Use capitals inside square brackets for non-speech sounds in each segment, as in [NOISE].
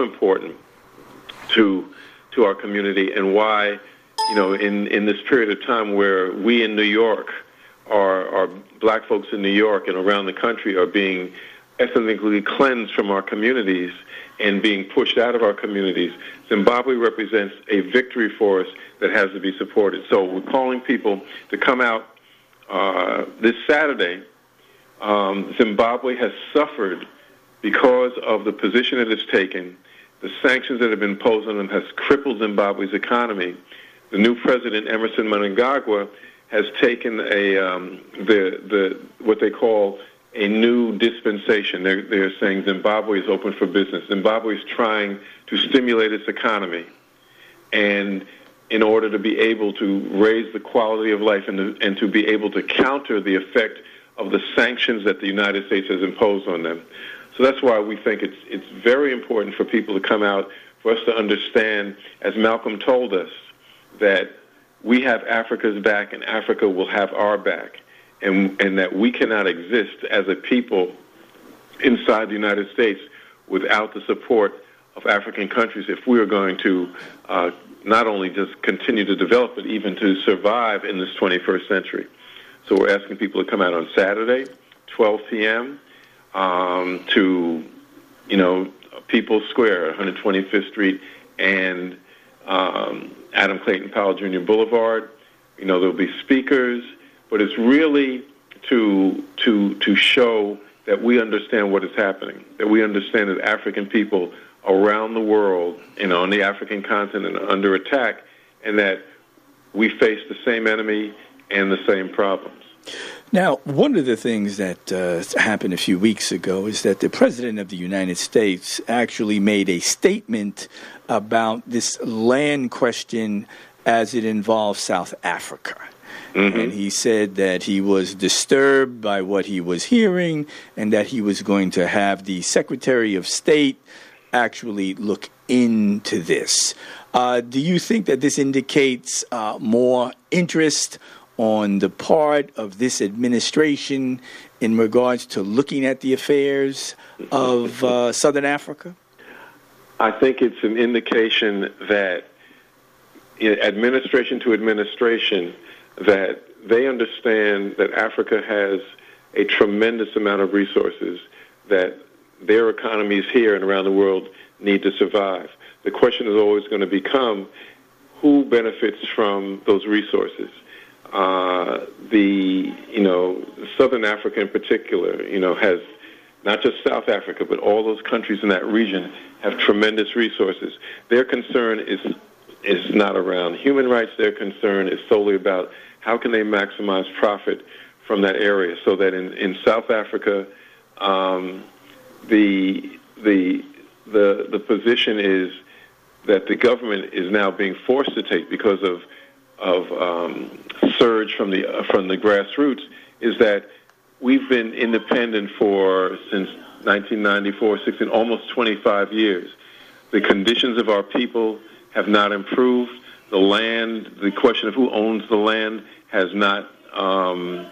important to to our community and why you know in in this period of time where we in New York are are black folks in New York and around the country are being ethnically cleansed from our communities and being pushed out of our communities, Zimbabwe represents a victory for us that has to be supported. So we're calling people to come out uh, this Saturday. Um, Zimbabwe has suffered because of the position it has taken. The sanctions that have been imposed on them has crippled Zimbabwe's economy. The new president, Emmerson Mnangagwa, has taken a um, the the what they call a new dispensation. They're, they're saying Zimbabwe is open for business. Zimbabwe is trying to stimulate its economy, and in order to be able to raise the quality of life and and to be able to counter the effect of the sanctions that the United States has imposed on them. So that's why we think it's it's very important for people to come out for us to understand, as Malcolm told us, that we have Africa's back and Africa will have our back and, and that we cannot exist as a people inside the United States without the support of African countries if we are going to uh, not only just continue to develop, but even to survive in this 21st century. So we're asking people to come out on Saturday, 12 p.m., um, to, you know, People's Square, 125th Street, and um, Adam Clayton Powell Jr. Boulevard. You know, there'll be speakers but it's really to to to show that we understand what is happening, that we understand that African people around the world, you know, on the African continent are under attack, and that we face the same enemy and the same problems. Now, one of the things that uh, happened a few weeks ago is that the President of the United States actually made a statement about this land question as it involves South Africa. Mm-hmm. And he said that he was disturbed by what he was hearing and that he was going to have the Secretary of State actually look into this. Uh, do you think that this indicates uh, more interest on the part of this administration in regards to looking at the affairs of uh, Southern Africa? I think it's an indication that administration to administration, that they understand that Africa has a tremendous amount of resources that their economies here and around the world need to survive. The question is always going to become who benefits from those resources. Uh, the you know Southern Africa in particular, you know, has not just South Africa, but all those countries in that region have tremendous resources. Their concern is is not around human rights. Their concern is solely about how can they maximize profit from that area so that in, in South Africa, um, the, the, the, the position is that the government is now being forced to take because of, of um, surge from the, uh, from the grassroots is that we've been independent for since 1994, 16, almost 25 years. The conditions of our people have not improved. The land, the question of who owns the land, has not um,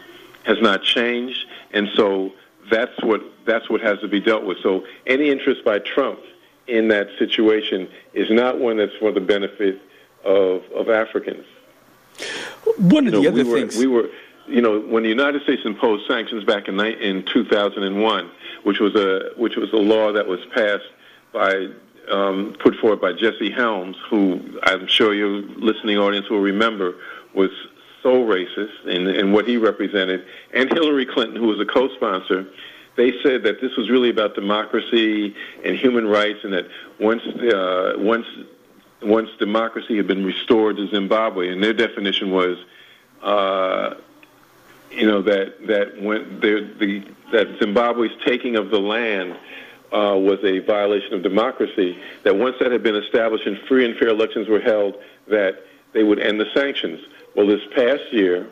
has not changed, and so that's what that's what has to be dealt with. So any interest by Trump in that situation is not one that's for the benefit of of Africans. One of you know, the other we were, things we were, you know, when the United States imposed sanctions back in in 2001, which was a which was a law that was passed by um, put forward by Jesse Helms, who I'm sure your listening audience will remember was so racist in, in what he represented, and Hillary Clinton, who was a co-sponsor. They said that this was really about democracy and human rights, and that once uh, once once democracy had been restored to Zimbabwe, and their definition was, uh, you know, that that when the that Zimbabwe's taking of the land uh, was a violation of democracy, that once that had been established and free and fair elections were held, that they would end the sanctions. Well, this past year,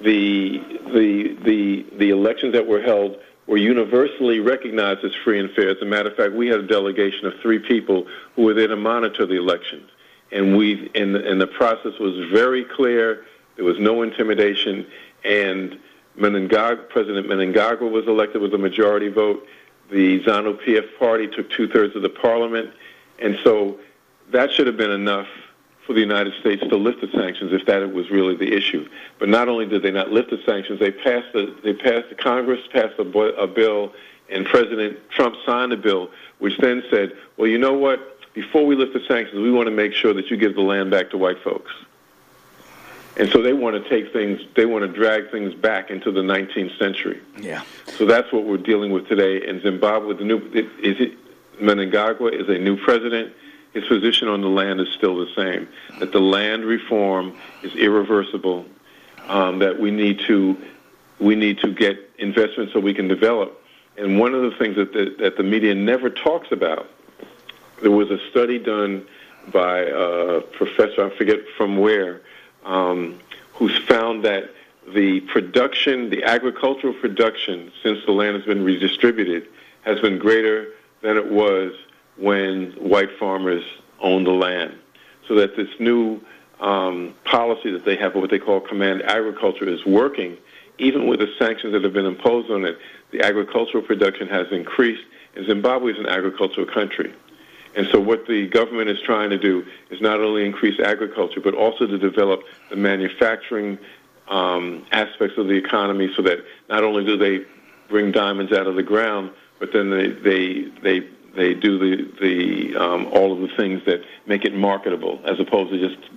the, the, the, the elections that were held were universally recognized as free and fair. As a matter of fact, we had a delegation of three people who were there to monitor the elections. And, we, and, the, and the process was very clear. There was no intimidation. And Mnangagwa, President Mnangagwa was elected with a majority vote. The ZANU PF party took two thirds of the parliament, And so that should have been enough for the United States to lift the sanctions if that was really the issue. But not only did they not lift the sanctions, they passed the they passed the Congress passed a, a bill, and President Trump signed a bill, which then said, well, you know what? Before we lift the sanctions, we want to make sure that you give the land back to white folks. And so they want to take things, they want to drag things back into the 19th century. Yeah. So that's what we're dealing with today in Zimbabwe. With the new is it Mnangagwa is a new president his position on the land is still the same. That the land reform is irreversible. Um, that we need to we need to get investment so we can develop. And one of the things that the, that the media never talks about, there was a study done by a professor, I forget from where, um, who's found that the production, the agricultural production, since the land has been redistributed, has been greater than it was when white farmers own the land. So that this new um, policy that they have, what they call command agriculture, is working. Even with the sanctions that have been imposed on it, the agricultural production has increased, and Zimbabwe is an agricultural country. And so, what the government is trying to do is not only increase agriculture, but also to develop the manufacturing um, aspects of the economy so that not only do they bring diamonds out of the ground, but then they, they, they they do the the um, all of the things that make it marketable, as opposed to just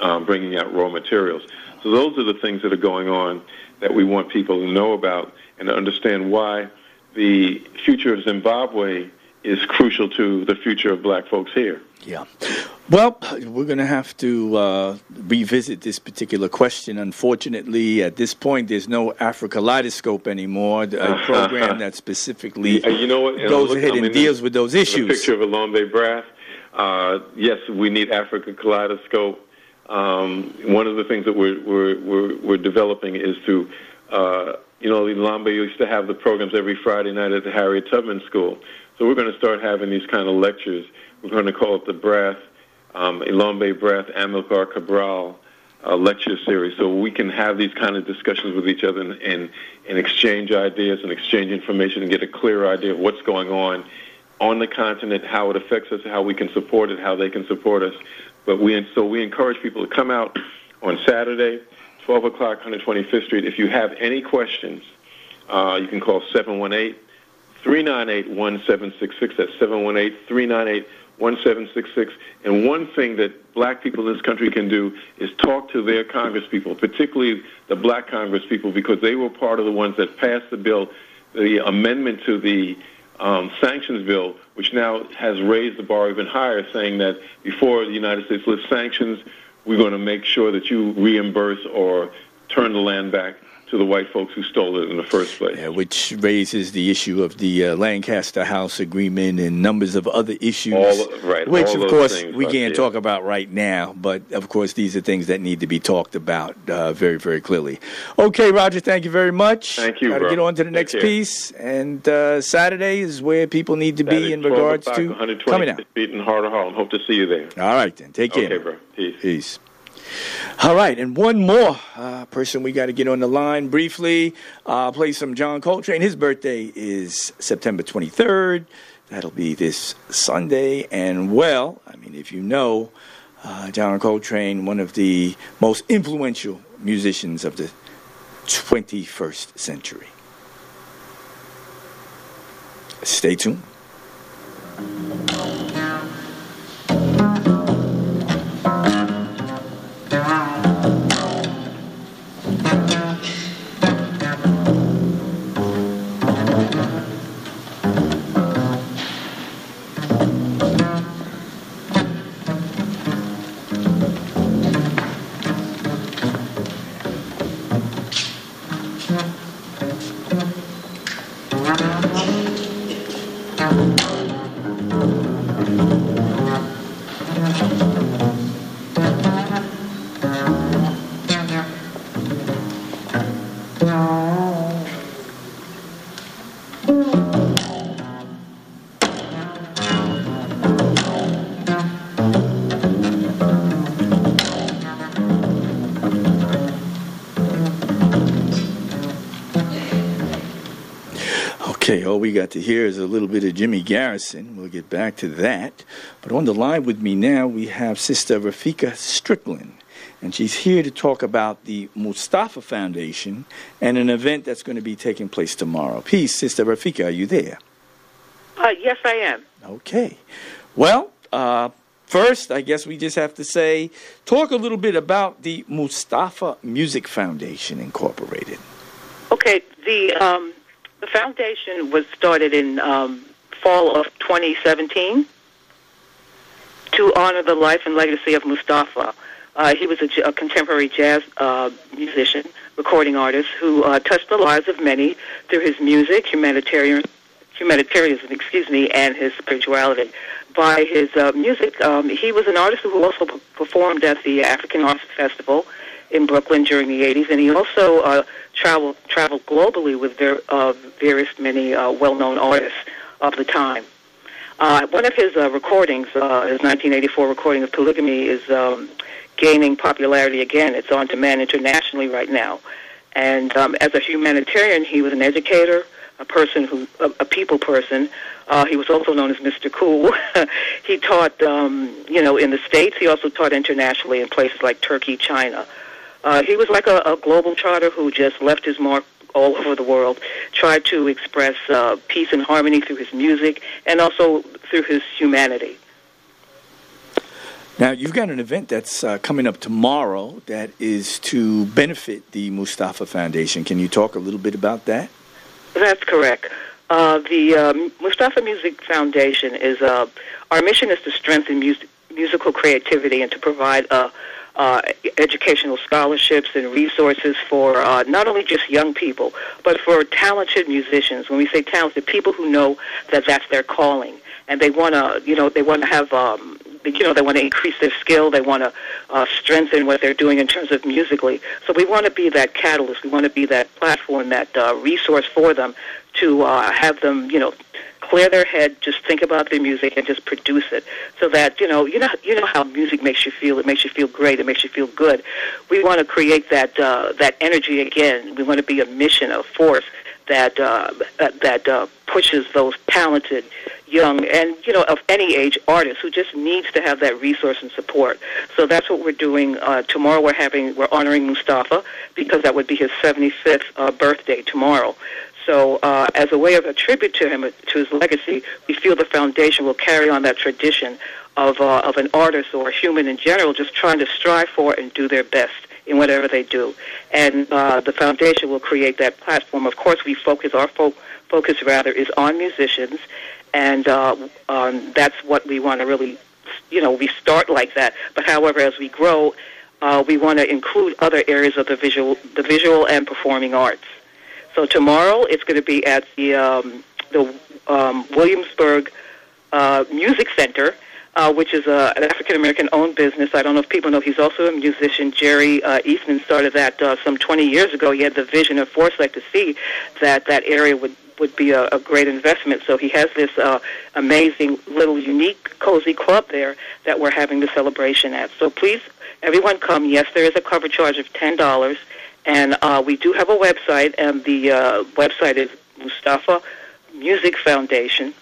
um, bringing out raw materials. So those are the things that are going on that we want people to know about and to understand why the future of Zimbabwe is crucial to the future of black folks here. Yeah. Well, we're going to have to uh, revisit this particular question. Unfortunately, at this point, there's no Africa Kaleidoscope anymore, a [LAUGHS] program that specifically you know what? goes look, ahead and deals with those issues. Picture of Elombe Brath. Uh, yes, we need Africa Kaleidoscope. Um, one of the things that we're, we're, we're, we're developing is to, uh, you know, Elombe used to have the programs every Friday night at the Harriet Tubman School. So we're going to start having these kind of lectures. We're going to call it the Brath, um, Elombe Brath, Amilcar Cabral uh, lecture series. So we can have these kind of discussions with each other and, and, and exchange ideas and exchange information and get a clear idea of what's going on on the continent, how it affects us, how we can support it, how they can support us. But we so we encourage people to come out on Saturday, 12 o'clock, 125th Street. If you have any questions, uh, you can call 718 398 1766. That's 718 398 1766. And one thing that black people in this country can do is talk to their congresspeople, particularly the black congresspeople, because they were part of the ones that passed the bill, the amendment to the um, sanctions bill, which now has raised the bar even higher, saying that before the United States lifts sanctions, we're going to make sure that you reimburse or turn the land back to the white folks who stole it in the first place. Yeah, which raises the issue of the uh, Lancaster House Agreement and numbers of other issues. All, right, which, of course, we can't talk about right now. But, of course, these are things that need to be talked about uh, very, very clearly. Okay, Roger, thank you very much. Thank you, Got to get on to the next piece. And uh, Saturday is where people need to Saturday, be in regards to coming out. Feet in Harlem. Hope to see you there. All right, then. Take care. Okay, bro. Peace. Peace. All right, and one more uh, person we got to get on the line briefly. Uh, play some John Coltrane. His birthday is September 23rd. That'll be this Sunday. And well, I mean, if you know, uh, John Coltrane, one of the most influential musicians of the 21st century. Stay tuned. now. All we got to hear is a little bit of Jimmy Garrison. We'll get back to that. But on the line with me now, we have Sister Rafika Strickland. And she's here to talk about the Mustafa Foundation and an event that's going to be taking place tomorrow. Peace, Sister Rafika. Are you there? Uh, yes, I am. Okay. Well, uh, first, I guess we just have to say, talk a little bit about the Mustafa Music Foundation Incorporated. Okay. The um, the foundation was started in um, fall of 2017 to honor the life and legacy of Mustafa. Uh, he was a, a contemporary jazz uh, musician, recording artist who uh, touched the lives of many through his music, humanitarian humanitarianism, excuse me, and his spirituality. By his uh, music, um, he was an artist who also performed at the African Arts Festival in Brooklyn during the 80s, and he also uh, traveled traveled globally with ver- uh, various many uh, well-known artists of the time. Uh, one of his uh, recordings, uh, his 1984 recording of Polygamy, is um, gaining popularity again. It's on demand internationally right now. And um, as a humanitarian, he was an educator, a person who, a, a people person. Uh, he was also known as Mr. Cool. [LAUGHS] he taught, um, you know, in the States. He also taught internationally in places like Turkey, China. Uh, he was like a, a global charter who just left his mark all over the world, tried to express uh, peace and harmony through his music and also through his humanity. Now, you've got an event that's uh, coming up tomorrow that is to benefit the Mustafa Foundation. Can you talk a little bit about that? That's correct. Uh, the um, Mustafa Music Foundation is uh, our mission is to strengthen music, musical creativity and to provide uh, uh, educational scholarships and resources for uh, not only just young people, but for talented musicians. When we say talented, people who know that that's their calling. And they want to, you know, they want to have um, you know they want to increase their skill. They want to uh, strengthen what they're doing in terms of musically. So we want to be that catalyst. We want to be that platform that uh, resource for them to uh, have them you know clear their head just think about their music and just produce it so that you know you know you know how music makes you feel it makes you feel great it makes you feel good we want to create that uh, that energy again we want to be a mission a force that uh, that uh, pushes those talented young and you know of any age artists who just needs to have that resource and support. So that's what we're doing uh, tomorrow. We're having we're honoring Mustafa because that would be his 75th uh, birthday tomorrow. So, uh, as a way of a tribute to him, to his legacy, we feel the foundation will carry on that tradition of uh, of an artist or a human in general, just trying to strive for and do their best in whatever they do. And uh, the foundation will create that platform. Of course, we focus our fo- focus rather is on musicians and uh, um, that's what we want to really, you know, we start like that. But however, as we grow, uh, we want to include other areas of the visual, the visual and performing arts. So tomorrow it's going to be at the um, the um, Williamsburg uh, Music Center. Uh, which is uh, an African American owned business. I don't know if people know he's also a musician. Jerry uh, Eastman started that uh, some 20 years ago. He had the vision and foresight to see that that area would would be a, a great investment. So he has this uh, amazing little unique cozy club there that we're having the celebration at. So please, everyone come. Yes, there is a cover charge of ten dollars, and uh, we do have a website, and the uh, website is Mustafa Music Foundation,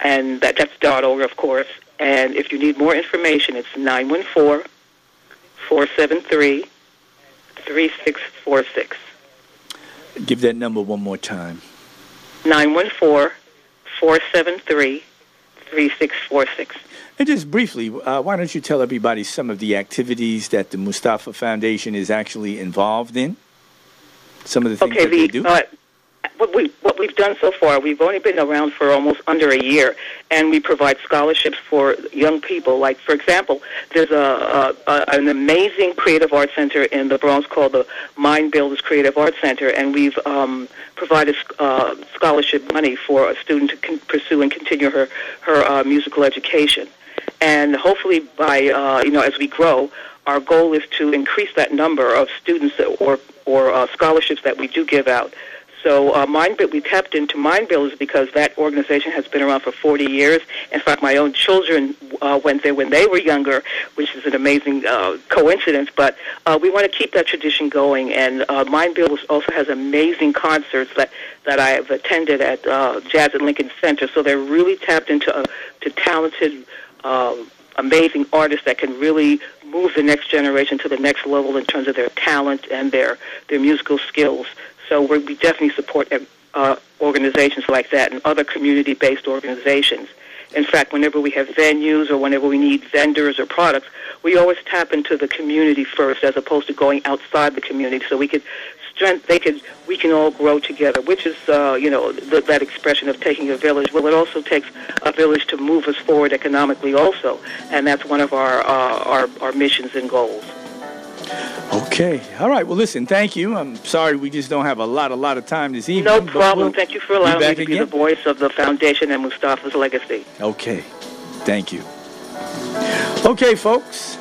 and that, that's dot org, of course. And if you need more information, it's nine one four four seven three three six four six. Give that number one more time. 914-473-3646. And just briefly, uh, why don't you tell everybody some of the activities that the Mustafa Foundation is actually involved in? Some of the things okay, that the, they do? Uh, what we what we've done so far, we've only been around for almost under a year, and we provide scholarships for young people. Like for example, there's a, a, a an amazing creative arts center in the Bronx called the Mind Builders Creative Arts Center, and we've um, provided uh, scholarship money for a student to con- pursue and continue her her uh, musical education. And hopefully, by uh, you know, as we grow, our goal is to increase that number of students that, or or uh, scholarships that we do give out So uh, Mindbill, we tapped into Mindbills because that organization has been around for 40 years. In fact, my own children uh, went there when they were younger, which is an amazing uh, coincidence. But uh, we want to keep that tradition going. And uh, Mindbills also has amazing concerts that that I have attended at uh, Jazz at Lincoln Center. So they're really tapped into uh, to talented. Uh, amazing artists that can really move the next generation to the next level in terms of their talent and their their musical skills. So we definitely support uh, organizations like that and other community-based organizations. In fact, whenever we have venues or whenever we need vendors or products, we always tap into the community first as opposed to going outside the community so we could strength they could we can all grow together which is uh, you know th- that expression of taking a village well it also takes a village to move us forward economically also and that's one of our uh, our, our missions and goals Okay. All right. Well, listen. Thank you. I'm sorry we just don't have a lot, a lot of time this evening. No problem. We'll thank you for allowing me to again? be the voice of the foundation and Mustafa's legacy. Okay. Thank you. Okay, folks.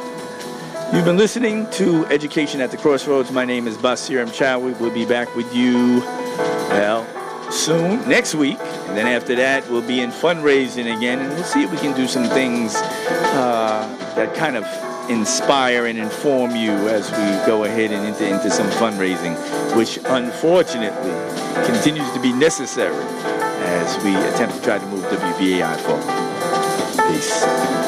You've been listening to Education at the Crossroads. My name is Basir Mchawi. We'll be back with you, well, soon, next week. And then after that, we'll be in fundraising again. And we'll see if we can do some things uh, that kind of inspire and inform you as we go ahead and into, into some fundraising, which unfortunately continues to be necessary as we attempt to try to move WBAI forward. Peace.